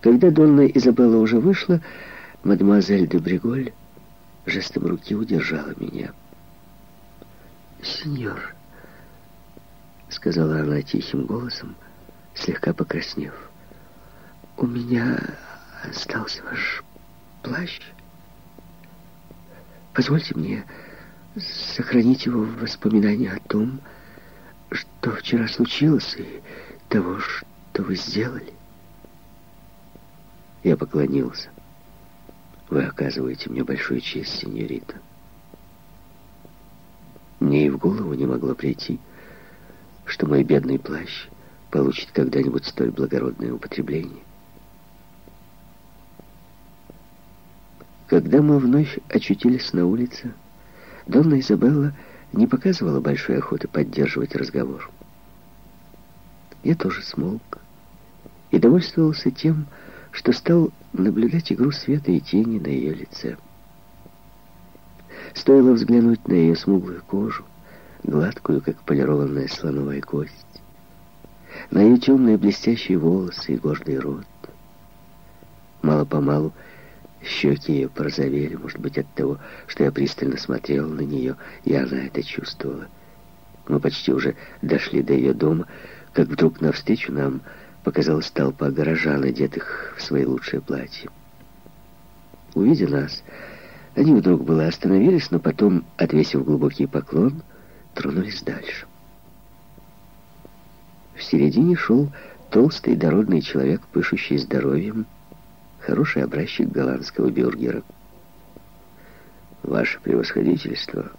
Когда Донна Изабелла уже вышла, мадемуазель де Бриголь жестом руки удержала меня. «Сеньор», — сказала она тихим голосом, слегка покраснев, — «у меня остался ваш плащ. Позвольте мне сохранить его в воспоминании о том, что вчера случилось, и того, что вы сделали». Я поклонился. Вы оказываете мне большую честь, сеньорита. Мне и в голову не могло прийти, что мой бедный плащ получит когда-нибудь столь благородное употребление. Когда мы вновь очутились на улице, Донна Изабелла не показывала большой охоты поддерживать разговор. Я тоже смолк и довольствовался тем, что стал наблюдать игру света и тени на ее лице. Стоило взглянуть на ее смуглую кожу, гладкую, как полированная слоновая кость, на ее темные блестящие волосы и гордый рот. Мало-помалу щеки ее порозовели, может быть, от того, что я пристально смотрел на нее, и она это чувствовала. Мы почти уже дошли до ее дома, как вдруг навстречу нам показалась толпа горожан, одетых в свои лучшие платья. Увидя нас, они вдруг было остановились, но потом, отвесив глубокий поклон, тронулись дальше. В середине шел толстый дородный человек, пышущий здоровьем, хороший образчик голландского бюргера. «Ваше превосходительство!»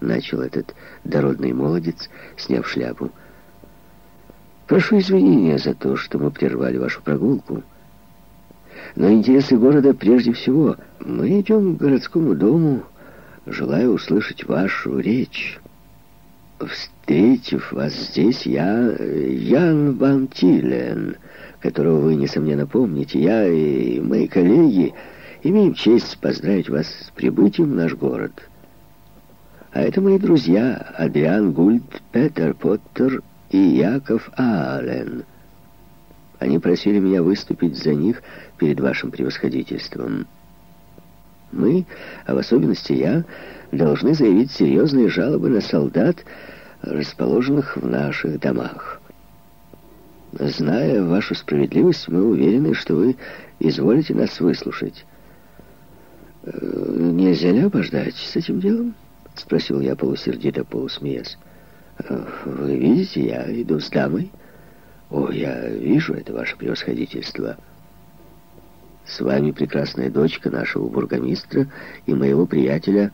Начал этот дородный молодец, сняв шляпу. Прошу извинения за то, что мы прервали вашу прогулку. Но интересы города прежде всего. Мы идем к городскому дому, желая услышать вашу речь. Встретив вас здесь, я Ян Ван Тилен, которого вы, несомненно, помните. Я и мои коллеги имеем честь поздравить вас с прибытием в наш город. А это мои друзья Адриан Гульд, Петер Поттер и Яков Аален. Они просили меня выступить за них перед вашим превосходительством. Мы, а в особенности я, должны заявить серьезные жалобы на солдат, расположенных в наших домах. Зная вашу справедливость, мы уверены, что вы изволите нас выслушать. Э, «Нельзя ли обождать с этим делом?» — спросил я полусердито, полусмеясь. «Вы видите, я иду с дамой». «О, я вижу это, ваше превосходительство». «С вами прекрасная дочка нашего бургомистра и моего приятеля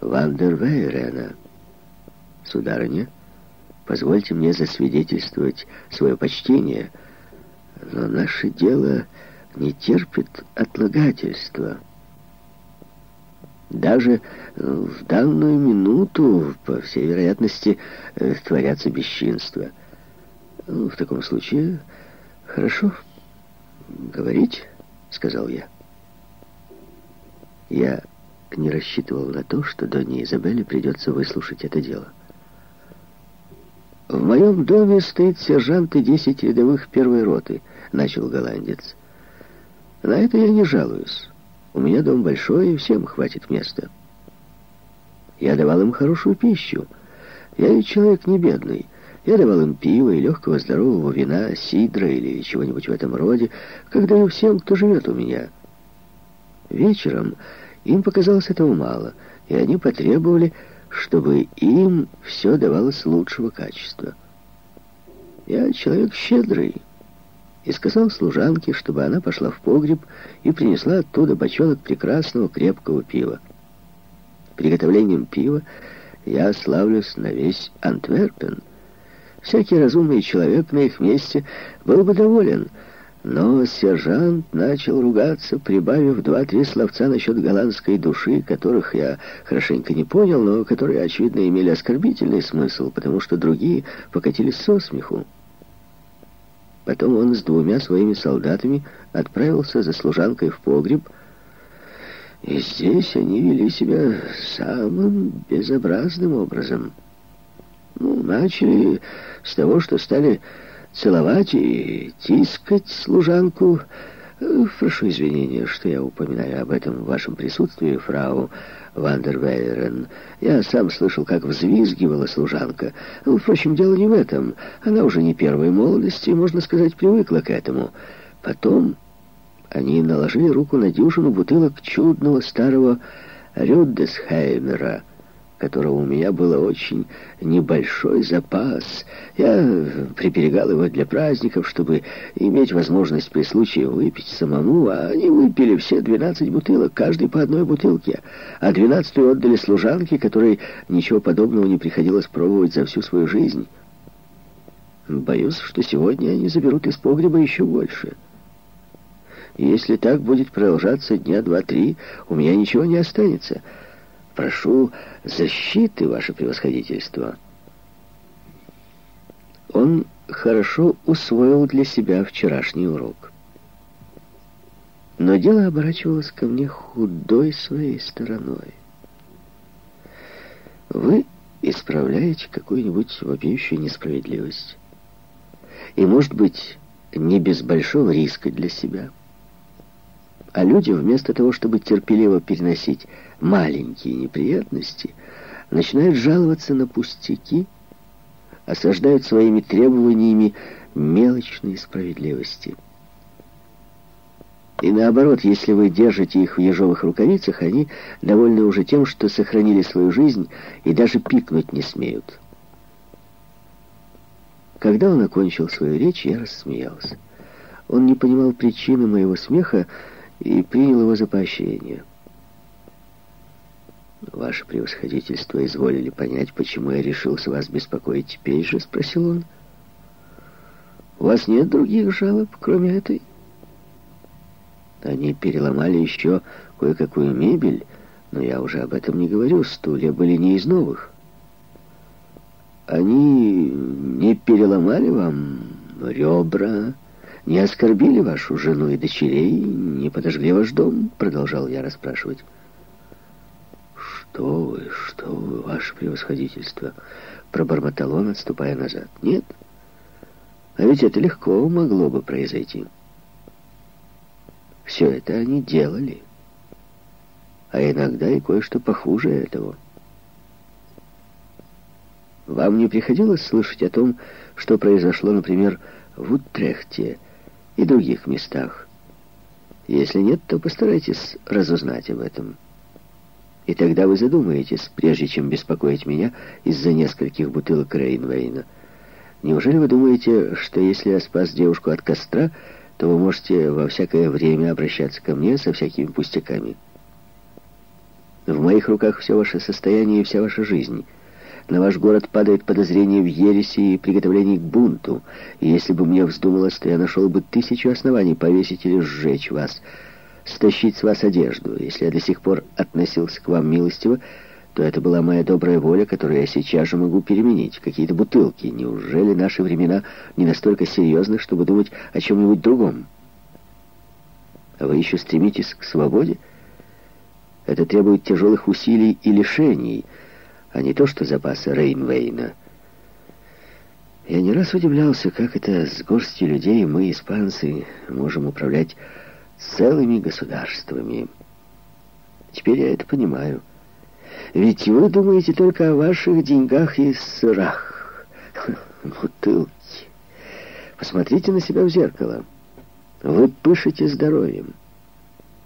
Вандервейрена. Сударыня, позвольте мне засвидетельствовать свое почтение, но наше дело не терпит отлагательства». Даже э, в данную минуту, по всей вероятности, э, творятся бесчинства. Ну, в таком случае, хорошо, говорить, сказал я. Я не рассчитывал на то, что Донне Изабелле придется выслушать это дело. «В моем доме стоит сержант и десять рядовых первой роты», — начал голландец. «На это я не жалуюсь». У меня дом большой, и всем хватит места. Я давал им хорошую пищу. Я ведь человек не бедный. Я давал им пиво и легкого здорового вина, сидра или чего-нибудь в этом роде, как даю всем, кто живет у меня. Вечером им показалось этого мало, и они потребовали, чтобы им все давалось лучшего качества. Я человек щедрый, и сказал служанке, чтобы она пошла в погреб и принесла оттуда бочонок прекрасного крепкого пива. Приготовлением пива я славлюсь на весь Антверпен. Всякий разумный человек на их месте был бы доволен, но сержант начал ругаться, прибавив два-три словца насчет голландской души, которых я хорошенько не понял, но которые, очевидно, имели оскорбительный смысл, потому что другие покатились со смеху. Потом он с двумя своими солдатами отправился за служанкой в погреб, и здесь они вели себя самым безобразным образом. Ну, начали с того, что стали целовать и тискать служанку. Прошу извинения, что я упоминаю об этом в вашем присутствии, фрау Вандервейрен. Я сам слышал, как взвизгивала служанка. Ну, впрочем, дело не в этом. Она уже не первой молодости, можно сказать, привыкла к этому. Потом они наложили руку на дюжину бутылок чудного старого Рюддесхаймера — которого у меня было очень небольшой запас. Я приберегал его для праздников, чтобы иметь возможность при случае выпить самому, а они выпили все 12 бутылок, каждый по одной бутылке, а 12 отдали служанке, которой ничего подобного не приходилось пробовать за всю свою жизнь. Боюсь, что сегодня они заберут из погреба еще больше. если так будет продолжаться дня два-три, у меня ничего не останется — Прошу защиты, ваше превосходительство. Он хорошо усвоил для себя вчерашний урок. Но дело оборачивалось ко мне худой своей стороной. Вы исправляете какую-нибудь вопиющую несправедливость. И, может быть, не без большого риска для себя – а люди, вместо того, чтобы терпеливо переносить маленькие неприятности, начинают жаловаться на пустяки, осаждают своими требованиями мелочные справедливости. И наоборот, если вы держите их в ежовых рукавицах, они довольны уже тем, что сохранили свою жизнь и даже пикнуть не смеют. Когда он окончил свою речь, я рассмеялся. Он не понимал причины моего смеха, и принял его за поощрение. «Ваше превосходительство изволили понять, почему я решился вас беспокоить теперь же?» — спросил он. «У вас нет других жалоб, кроме этой?» Они переломали еще кое-какую мебель, но я уже об этом не говорю, стулья были не из новых. Они не переломали вам ребра, не оскорбили вашу жену и дочерей, не подожгли ваш дом?» Продолжал я расспрашивать. «Что вы, что вы, ваше превосходительство?» Пробормотал он, отступая назад. «Нет, а ведь это легко могло бы произойти. Все это они делали, а иногда и кое-что похуже этого». Вам не приходилось слышать о том, что произошло, например, в Утрехте, и других местах. Если нет, то постарайтесь разузнать об этом. И тогда вы задумаетесь, прежде чем беспокоить меня из-за нескольких бутылок Рейнвейна. Неужели вы думаете, что если я спас девушку от костра, то вы можете во всякое время обращаться ко мне со всякими пустяками? В моих руках все ваше состояние и вся ваша жизнь — на ваш город падает подозрение в ереси и приготовлении к бунту. И если бы мне вздумалось, то я нашел бы тысячу оснований повесить или сжечь вас, стащить с вас одежду. Если я до сих пор относился к вам милостиво, то это была моя добрая воля, которую я сейчас же могу переменить. Какие-то бутылки. Неужели наши времена не настолько серьезны, чтобы думать о чем-нибудь другом? А вы еще стремитесь к свободе? Это требует тяжелых усилий и лишений — а не то, что запасы Рейнвейна. Я не раз удивлялся, как это с горстью людей мы, испанцы, можем управлять целыми государствами. Теперь я это понимаю. Ведь вы думаете только о ваших деньгах и сырах. Бутылки. Посмотрите на себя в зеркало. Вы пышете здоровьем.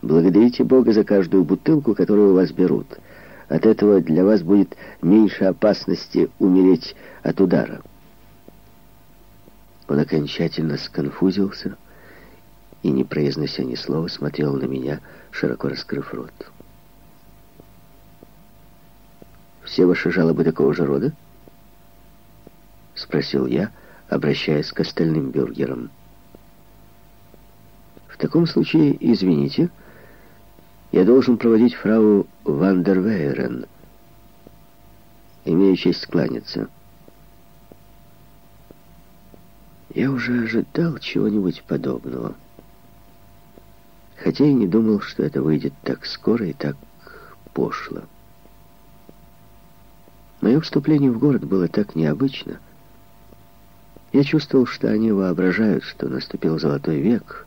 Благодарите Бога за каждую бутылку, которую у вас берут. От этого для вас будет меньше опасности умереть от удара. Он окончательно сконфузился и, не произнося ни слова, смотрел на меня, широко раскрыв рот. «Все ваши жалобы такого же рода?» — спросил я, обращаясь к остальным бюргерам. «В таком случае, извините, — я должен проводить фрау Вандервейрен. Имею честь кланяться. Я уже ожидал чего-нибудь подобного. Хотя и не думал, что это выйдет так скоро и так пошло. Мое вступление в город было так необычно. Я чувствовал, что они воображают, что наступил золотой век,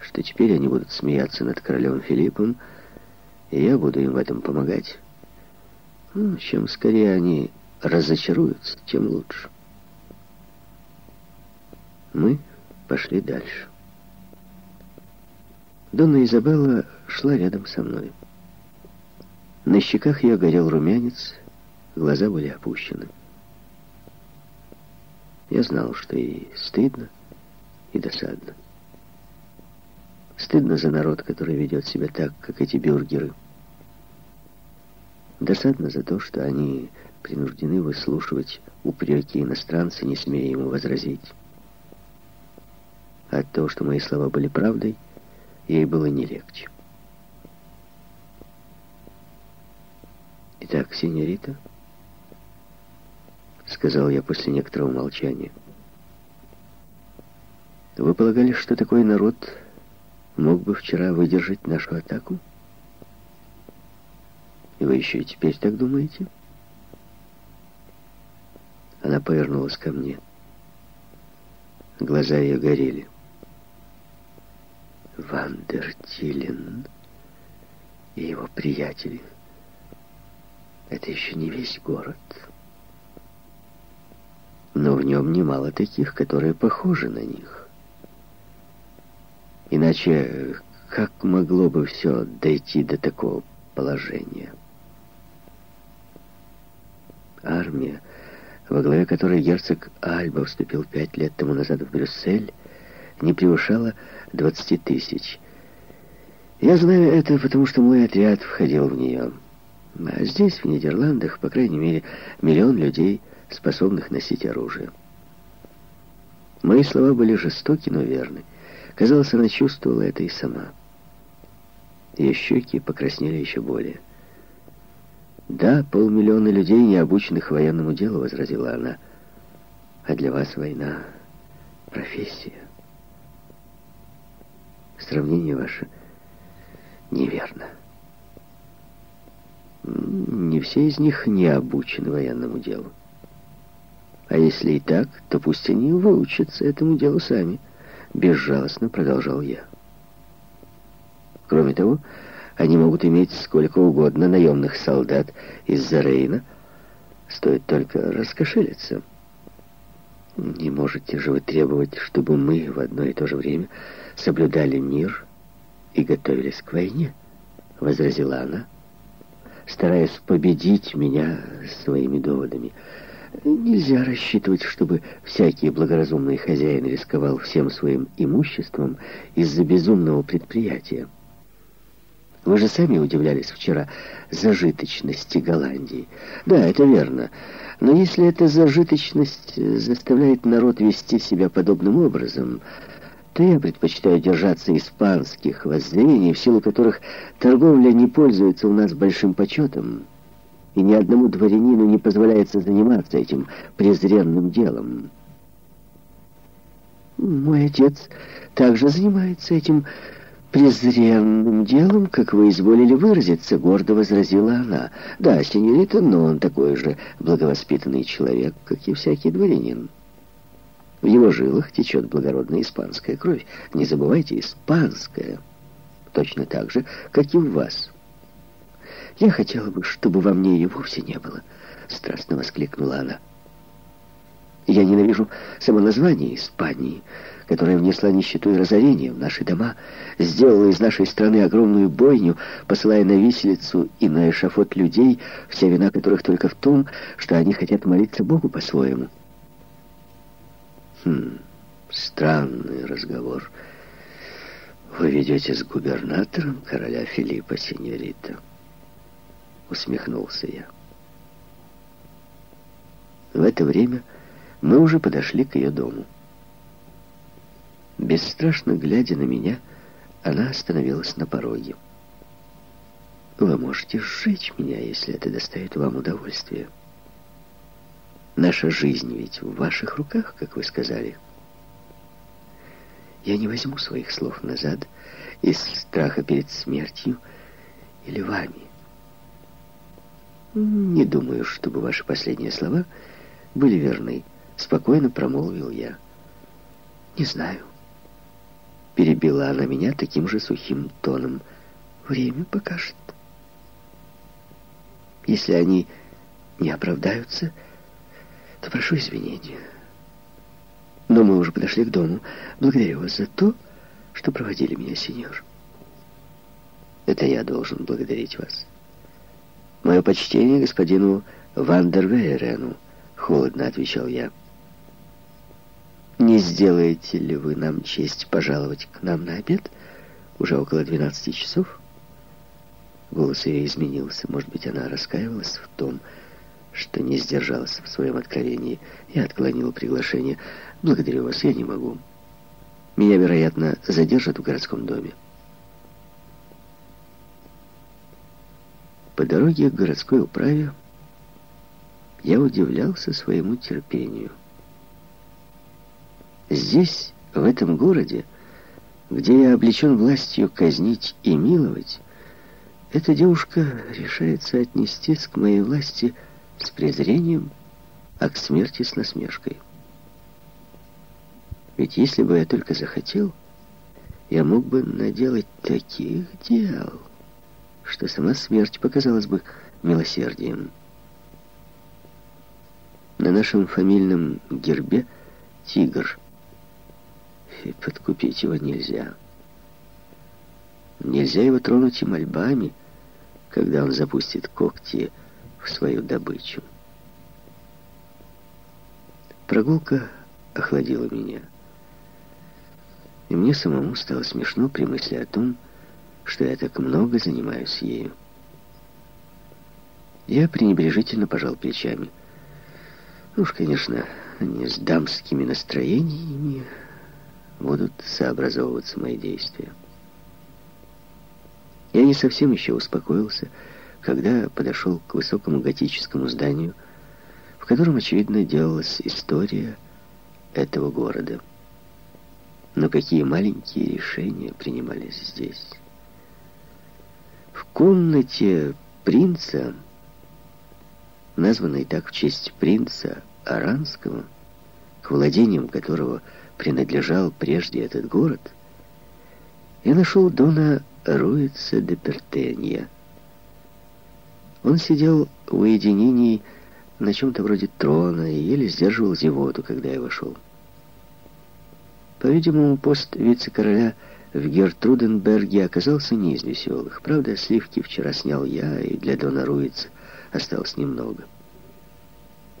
что теперь они будут смеяться над королем Филиппом, и я буду им в этом помогать. Ну, чем скорее они разочаруются, тем лучше. Мы пошли дальше. Донна Изабелла шла рядом со мной. На щеках ее горел румянец, глаза были опущены. Я знал, что ей стыдно и досадно. Стыдно за народ, который ведет себя так, как эти бюргеры. Досадно за то, что они принуждены выслушивать упреки иностранца, не смея ему возразить. От того, что мои слова были правдой, ей было не легче. «Итак, сеньорита», — сказал я после некоторого молчания, — «вы полагали, что такой народ мог бы вчера выдержать нашу атаку?» И вы еще и теперь так думаете? Она повернулась ко мне. Глаза ее горели. Вандертилен и его приятели. Это еще не весь город. Но в нем немало таких, которые похожи на них. Иначе как могло бы все дойти до такого положения? Армия, во главе которой герцог Альба вступил пять лет тому назад в Брюссель, не превышала 20 тысяч. Я знаю это, потому что мой отряд входил в нее. А здесь, в Нидерландах, по крайней мере, миллион людей, способных носить оружие. Мои слова были жестоки, но верны. Казалось, она чувствовала это и сама. Ее щеки покраснели еще более. «Да, полмиллиона людей, не обученных военному делу», — возразила она. «А для вас война — профессия. Сравнение ваше неверно. Не все из них не обучены военному делу. А если и так, то пусть они выучатся этому делу сами», — безжалостно продолжал я. Кроме того, они могут иметь сколько угодно наемных солдат из-за Рейна. Стоит только раскошелиться. Не можете же вы требовать, чтобы мы в одно и то же время соблюдали мир и готовились к войне, возразила она, стараясь победить меня своими доводами. Нельзя рассчитывать, чтобы всякий благоразумный хозяин рисковал всем своим имуществом из-за безумного предприятия. Вы же сами удивлялись вчера зажиточности Голландии. Да, это верно. Но если эта зажиточность заставляет народ вести себя подобным образом, то я предпочитаю держаться испанских воззрений, в силу которых торговля не пользуется у нас большим почетом, и ни одному дворянину не позволяется заниматься этим презренным делом. Мой отец также занимается этим презренным делом, как вы изволили выразиться, гордо возразила она. Да, сеньорита, но он такой же благовоспитанный человек, как и всякий дворянин. В его жилах течет благородная испанская кровь. Не забывайте, испанская. Точно так же, как и в вас. Я хотела бы, чтобы во мне ее вовсе не было, страстно воскликнула она. Я ненавижу само название Испании, которая внесла нищету и разорение в наши дома, сделала из нашей страны огромную бойню, посылая на виселицу и на эшафот людей, вся вина которых только в том, что они хотят молиться Богу по-своему. Хм, странный разговор. Вы ведете с губернатором короля Филиппа, сеньорита? Усмехнулся я. В это время мы уже подошли к ее дому. Бесстрашно глядя на меня, она остановилась на пороге. «Вы можете сжечь меня, если это доставит вам удовольствие. Наша жизнь ведь в ваших руках, как вы сказали. Я не возьму своих слов назад из страха перед смертью или вами. Не думаю, чтобы ваши последние слова были верны. Спокойно промолвил я. «Не знаю». Перебила она меня таким же сухим тоном. «Время покажет. Если они не оправдаются, то прошу извинения. Но мы уже подошли к дому. Благодарю вас за то, что проводили меня, сеньор. Это я должен благодарить вас. Мое почтение господину Вандервейрену, холодно отвечал я. Не сделаете ли вы нам честь пожаловать к нам на обед? Уже около 12 часов. Голос ее изменился. Может быть, она раскаивалась в том, что не сдержалась в своем откровении. Я отклонил приглашение. Благодарю вас, я не могу. Меня, вероятно, задержат в городском доме. По дороге к городской управе я удивлялся своему терпению. Здесь, в этом городе, где я облечен властью казнить и миловать, эта девушка решается отнестись к моей власти с презрением, а к смерти с насмешкой. Ведь если бы я только захотел, я мог бы наделать таких дел, что сама смерть показалась бы милосердием. На нашем фамильном гербе тигр, и подкупить его нельзя. Нельзя его тронуть и мольбами, когда он запустит когти в свою добычу. Прогулка охладила меня. И мне самому стало смешно при мысли о том, что я так много занимаюсь ею. Я пренебрежительно пожал плечами. Ну уж, конечно, не с дамскими настроениями будут сообразовываться мои действия. Я не совсем еще успокоился, когда подошел к высокому готическому зданию, в котором, очевидно, делалась история этого города. Но какие маленькие решения принимались здесь. В комнате принца, названной так в честь принца Аранского, к владениям которого принадлежал прежде этот город, я нашел Дона Руица де Пертенья. Он сидел в уединении на чем-то вроде трона и еле сдерживал зевоту, когда я вошел. По-видимому, пост вице-короля в Гертруденберге оказался не из веселых. Правда, сливки вчера снял я, и для Дона Руица осталось немного.